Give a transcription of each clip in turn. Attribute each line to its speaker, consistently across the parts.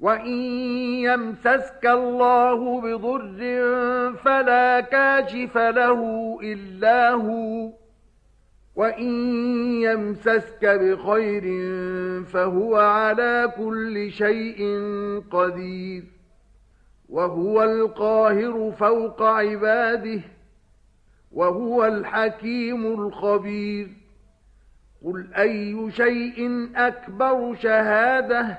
Speaker 1: وَإِن يَمْسَسْكَ اللَّهُ بِضُرٍّ فَلَا كَاشِفَ لَهُ إِلَّا هُوَ وَإِن يَمْسَسْكَ بِخَيْرٍ فَهُوَ عَلَى كُلِّ شَيْءٍ قَدِيرٌ وَهُوَ الْقَاهِرُ فَوْقَ عِبَادِهِ وَهُوَ الْحَكِيمُ الْخَبِيرُ قُلْ أَيُّ شَيْءٍ أَكْبَرُ شَهَادَةً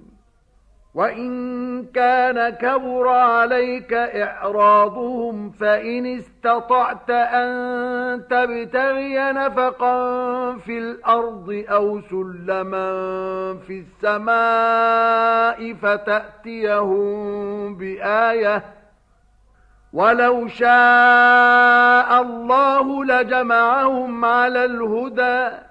Speaker 1: وَإِن كَانَ كَبُرَ عَلَيْكَ إِعْرَاضُهُمْ فَإِنِ اسْتَطَعْتَ أَن تَبْتَغِيَ نَفَقًا فِي الْأَرْضِ أَوْ سُلَّمًا فِي السَّمَاءِ فَتَأْتِيَهُم بِآيَةٍ وَلَوْ شَاءَ اللَّهُ لَجَمَعَهُمْ عَلَى الْهُدَى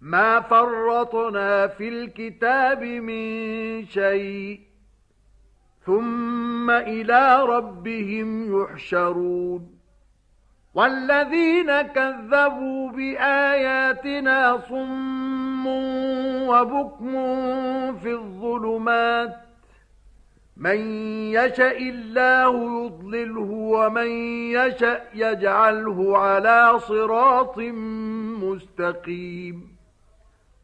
Speaker 1: ما فرطنا في الكتاب من شيء ثم إلى ربهم يحشرون. والذين كذبوا بآياتنا صم وبكم في الظلمات. من يشأ الله يضلله ومن يشأ يجعله على صراط مستقيم.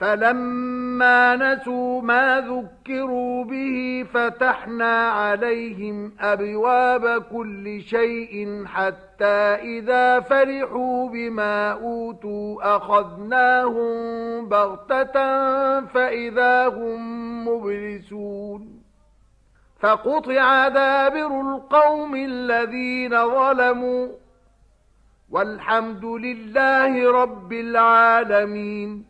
Speaker 1: فَلَمَّا نَسُوا مَا ذُكِّرُوا بِهِ فَتَحْنَا عَلَيْهِمْ أَبْوَابَ كُلِّ شَيْءٍ حَتَّى إِذَا فَرِحُوا بِمَا أُوتُوا أَخَذْنَاهُمْ بَغْتَةً فَإِذَا هُمْ مُبْلِسُونَ فَقُطِعَ دَابِرُ الْقَوْمِ الَّذِينَ ظَلَمُوا وَالْحَمْدُ لِلَّهِ رَبِّ الْعَالَمِينَ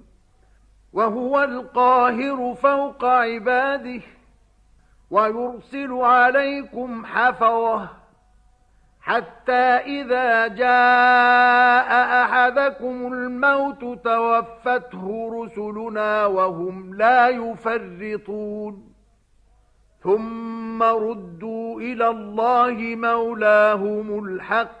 Speaker 1: وهو القاهر فوق عباده ويرسل عليكم حفظه حتى إذا جاء أحدكم الموت توفته رسلنا وهم لا يفرطون. ثم ردوا إلى الله مولاهم الحق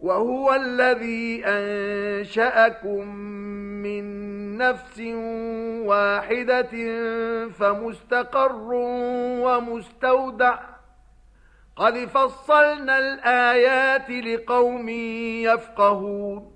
Speaker 1: وهو الذي أنشأكم من نفس واحدة فمستقر ومستودع. قد فصلنا الآيات لقوم يفقهون.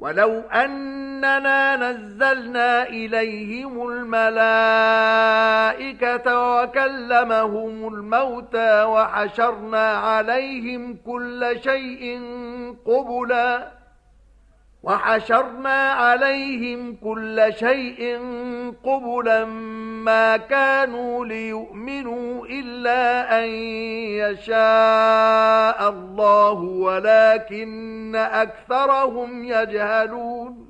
Speaker 1: ولو أننا نزلنا إليهم الملائكة وكلمهم الموتى وحشرنا عليهم كل شيء قبلاً وحشرنا عليهم كل شيء قبلا ما كانوا ليؤمنوا إلا أن يشاء الله ولكن أكثرهم يجهلون.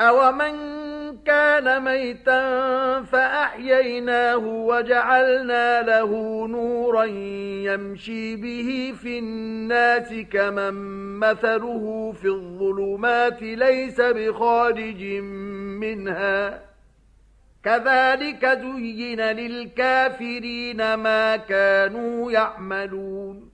Speaker 1: أَوَمَنْ كَانَ مَيْتًا فَأَحْيَيْنَاهُ وَجَعَلْنَا لَهُ نُورًا يَمْشِي بِهِ فِي النَّاسِ كَمَنْ مَثَلُهُ فِي الظُّلُمَاتِ لَيْسَ بِخَارِجٍ مِنْهَا كَذَلِكَ زُيِّنَ لِلْكَافِرِينَ مَا كَانُوا يَعْمَلُونَ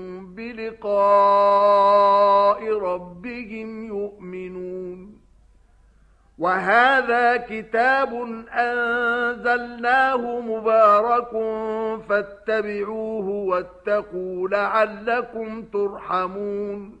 Speaker 1: بلقاء ربهم يؤمنون. وهذا كتاب أنزلناه مبارك فاتبعوه واتقوا لعلكم ترحمون.